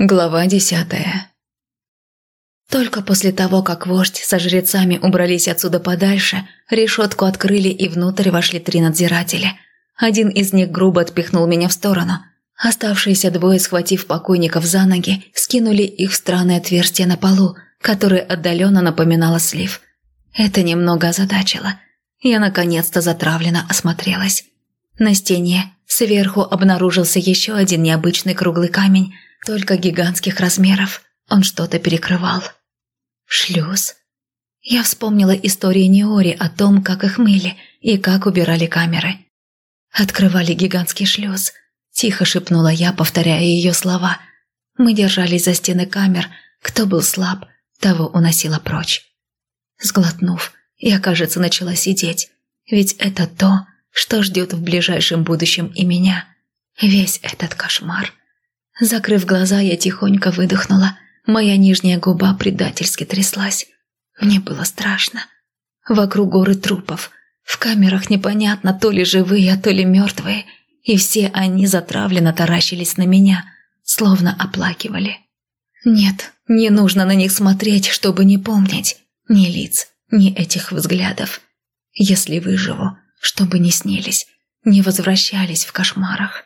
Глава десятая Только после того, как вождь со жрецами убрались отсюда подальше, решетку открыли и внутрь вошли три надзирателя. Один из них грубо отпихнул меня в сторону. Оставшиеся двое, схватив покойников за ноги, скинули их в странное отверстие на полу, которое отдаленно напоминало слив. Это немного озадачило. Я наконец-то затравленно осмотрелась. На стене сверху обнаружился еще один необычный круглый камень – только гигантских размеров. Он что-то перекрывал. Шлюз. Я вспомнила истории Неори о том, как их мыли и как убирали камеры. Открывали гигантский шлюз. Тихо шепнула я, повторяя ее слова. Мы держались за стены камер. Кто был слаб, того уносило прочь. Сглотнув, я, кажется, начала сидеть. Ведь это то, что ждет в ближайшем будущем и меня. Весь этот кошмар. Закрыв глаза, я тихонько выдохнула. Моя нижняя губа предательски тряслась. Мне было страшно. Вокруг горы трупов. В камерах непонятно, то ли живые, то ли мертвые. И все они затравленно таращились на меня, словно оплакивали. Нет, не нужно на них смотреть, чтобы не помнить ни лиц, ни этих взглядов. Если выживу, чтобы не снились, не возвращались в кошмарах.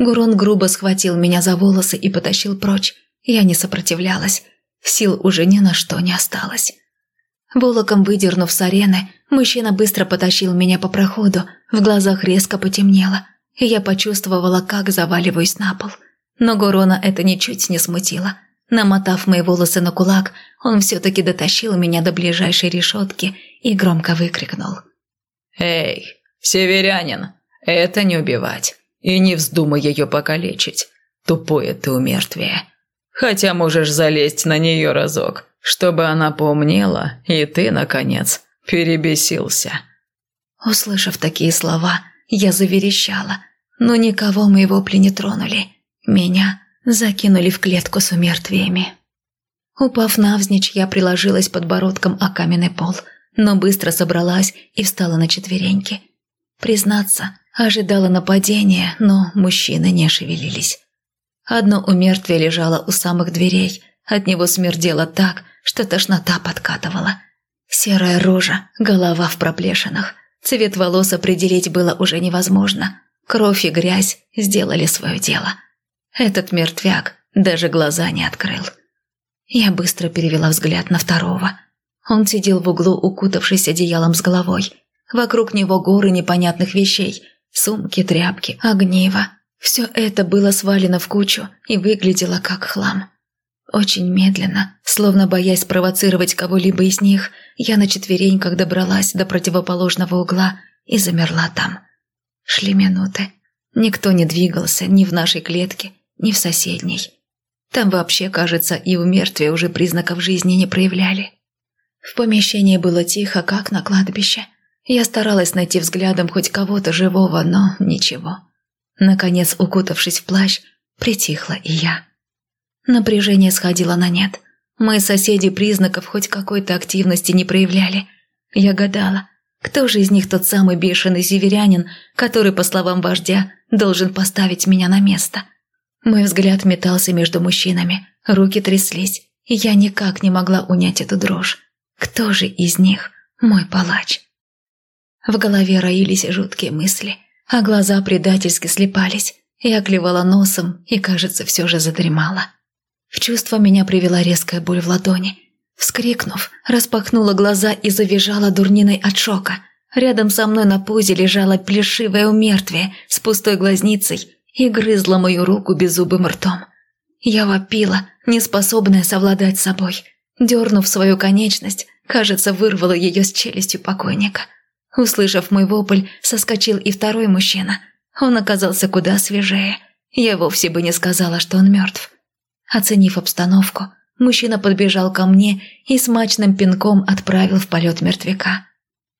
Гурон грубо схватил меня за волосы и потащил прочь. Я не сопротивлялась. Сил уже ни на что не осталось. Волоком выдернув с арены, мужчина быстро потащил меня по проходу, в глазах резко потемнело, и я почувствовала, как заваливаюсь на пол. Но Гурона это ничуть не смутило. Намотав мои волосы на кулак, он все-таки дотащил меня до ближайшей решетки и громко выкрикнул. «Эй, северянин, это не убивать. И не вздумай ее покалечить. Тупое ты умертвие. Хотя можешь залезть на нее разок, чтобы она поумнела, и ты, наконец, перебесился». Услышав такие слова, я заверещала, но никого моего вопли не тронули. Меня закинули в клетку с умертвиями. Упав навзничь, я приложилась подбородком о каменный пол, но быстро собралась и встала на четвереньки. Признаться, Ожидала нападения, но мужчины не шевелились. Одно умертвие лежало у самых дверей. От него смердело так, что тошнота подкатывала. Серая рожа, голова в проплешинах. Цвет волос определить было уже невозможно. Кровь и грязь сделали свое дело. Этот мертвяк даже глаза не открыл. Я быстро перевела взгляд на второго. Он сидел в углу, укутавшись одеялом с головой. Вокруг него горы непонятных вещей, Сумки, тряпки, огниво. Все это было свалено в кучу и выглядело как хлам. Очень медленно, словно боясь спровоцировать кого-либо из них, я на четвереньках добралась до противоположного угла и замерла там. Шли минуты. Никто не двигался ни в нашей клетке, ни в соседней. Там вообще, кажется, и у мертвия уже признаков жизни не проявляли. В помещении было тихо, как на кладбище – я старалась найти взглядом хоть кого-то живого, но ничего. Наконец, укутавшись в плащ, притихла и я. Напряжение сходило на нет. Мои соседи признаков хоть какой-то активности не проявляли. Я гадала, кто же из них тот самый бешеный северянин, который, по словам вождя, должен поставить меня на место? Мой взгляд метался между мужчинами, руки тряслись, и я никак не могла унять эту дрожь. Кто же из них мой палач? В голове роились жуткие мысли, а глаза предательски слепались. Я клевала носом и, кажется, все же задремала. В чувство меня привела резкая боль в ладони. Вскрикнув, распахнула глаза и завизжала дурниной от шока. Рядом со мной на пузе лежала плешивое умертвие с пустой глазницей и грызла мою руку беззубым ртом. Я вопила, неспособная совладать собой. Дернув свою конечность, кажется, вырвала ее с челюстью покойника – Услышав мой вопль, соскочил и второй мужчина. Он оказался куда свежее. Я вовсе бы не сказала, что он мертв. Оценив обстановку, мужчина подбежал ко мне и смачным пинком отправил в полет мертвяка.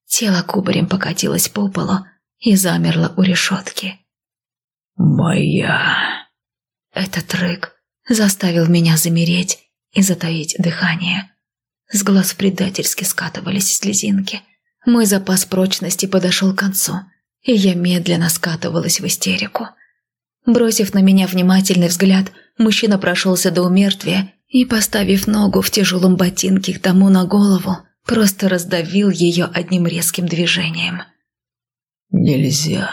Тело кубарем покатилось по полу и замерло у решетки. «Моя...» Этот рык заставил меня замереть и затаить дыхание. С глаз предательски скатывались слезинки – мой запас прочности подошел к концу, и я медленно скатывалась в истерику. Бросив на меня внимательный взгляд, мужчина прошелся до умертвия и, поставив ногу в тяжелом ботинке к тому на голову, просто раздавил ее одним резким движением. «Нельзя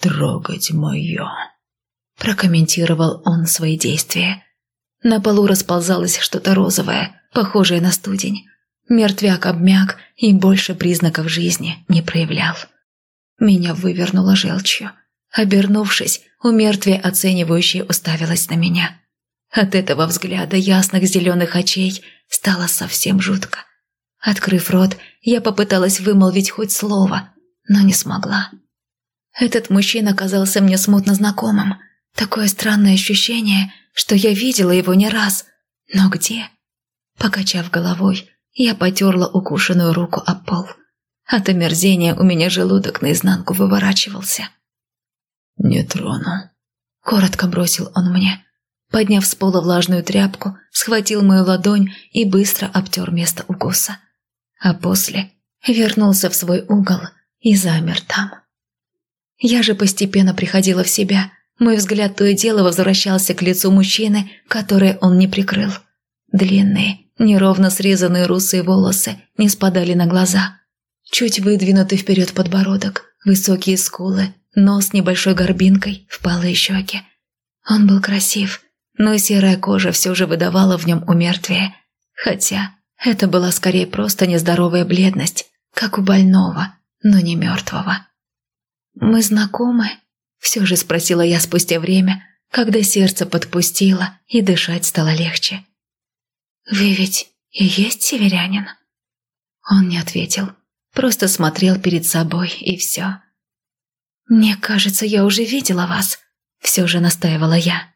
трогать мое», – прокомментировал он свои действия. На полу расползалось что-то розовое, похожее на студень. Мертвяк обмяк и больше признаков жизни не проявлял. Меня вывернуло желчью. Обернувшись, у мертвия оценивающей уставилась на меня. От этого взгляда ясных зеленых очей стало совсем жутко. Открыв рот, я попыталась вымолвить хоть слово, но не смогла. Этот мужчина казался мне смутно знакомым. Такое странное ощущение, что я видела его не раз. Но где? Покачав головой, я потерла укушенную руку о пол. От омерзения у меня желудок наизнанку выворачивался. «Не трону», — коротко бросил он мне. Подняв с пола влажную тряпку, схватил мою ладонь и быстро обтер место укуса. А после вернулся в свой угол и замер там. Я же постепенно приходила в себя. Мой взгляд то и дело возвращался к лицу мужчины, которое он не прикрыл. Длинные, неровно срезанные русые волосы не спадали на глаза. Чуть выдвинутый вперед подбородок, высокие скулы, нос с небольшой горбинкой, впалые щеки. Он был красив, но серая кожа все же выдавала в нем умертвие. Хотя это была скорее просто нездоровая бледность, как у больного, но не мертвого. «Мы знакомы?» – все же спросила я спустя время, когда сердце подпустило и дышать стало легче. «Вы ведь и есть северянин?» Он не ответил, просто смотрел перед собой и все. «Мне кажется, я уже видела вас», – все же настаивала я.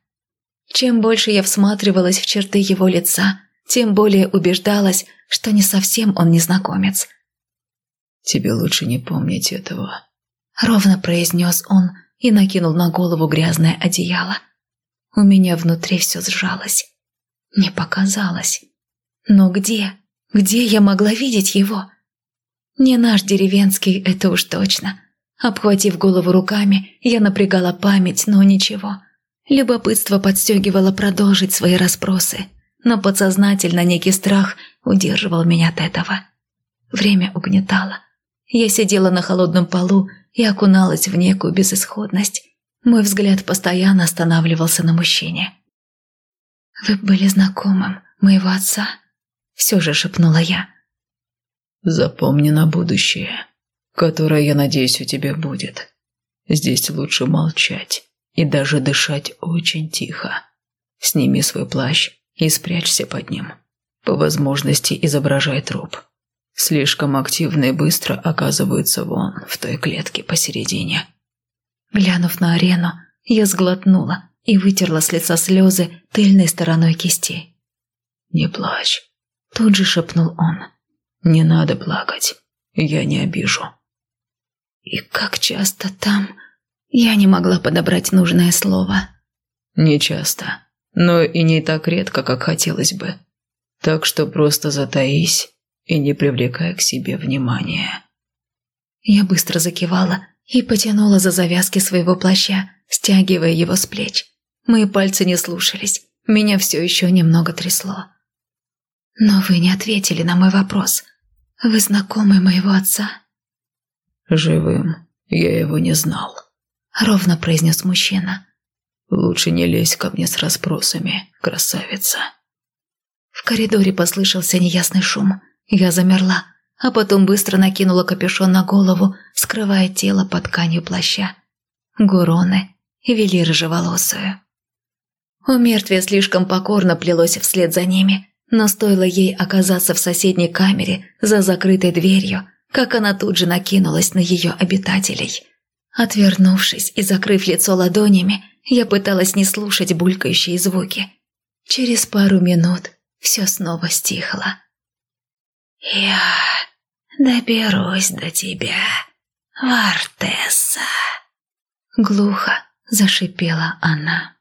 Чем больше я всматривалась в черты его лица, тем более убеждалась, что не совсем он незнакомец. «Тебе лучше не помнить этого», – ровно произнес он и накинул на голову грязное одеяло. У меня внутри все сжалось. Не показалось. Но где? Где я могла видеть его? Не наш деревенский, это уж точно. Обхватив голову руками, я напрягала память, но ничего. Любопытство подстегивало продолжить свои расспросы, но подсознательно некий страх удерживал меня от этого. Время угнетало. Я сидела на холодном полу и окуналась в некую безысходность. Мой взгляд постоянно останавливался на мужчине. «Вы были знакомым моего отца?» Все же шепнула я. «Запомни на будущее, которое, я надеюсь, у тебя будет. Здесь лучше молчать и даже дышать очень тихо. Сними свой плащ и спрячься под ним. По возможности изображай труп. Слишком активно и быстро оказываются вон, в той клетке посередине». Глянув на арену, я сглотнула и вытерла с лица слезы тыльной стороной кисти. «Не плачь», — тут же шепнул он. «Не надо плакать, я не обижу». «И как часто там...» Я не могла подобрать нужное слово. «Не часто, но и не так редко, как хотелось бы. Так что просто затаись и не привлекай к себе внимания». Я быстро закивала и потянула за завязки своего плаща, стягивая его с плеч. Мои пальцы не слушались, меня все еще немного трясло. «Но вы не ответили на мой вопрос. Вы знакомы моего отца?» «Живым я его не знал», — ровно произнес мужчина. «Лучше не лезь ко мне с расспросами, красавица». В коридоре послышался неясный шум. Я замерла, а потом быстро накинула капюшон на голову, скрывая тело под тканью плаща. Гуроны вели рыжеволосую. У мертвия слишком покорно плелось вслед за ними, но стоило ей оказаться в соседней камере за закрытой дверью, как она тут же накинулась на ее обитателей. Отвернувшись и закрыв лицо ладонями, я пыталась не слушать булькающие звуки. Через пару минут все снова стихло. «Я доберусь до тебя, Вартесса», — глухо зашипела она.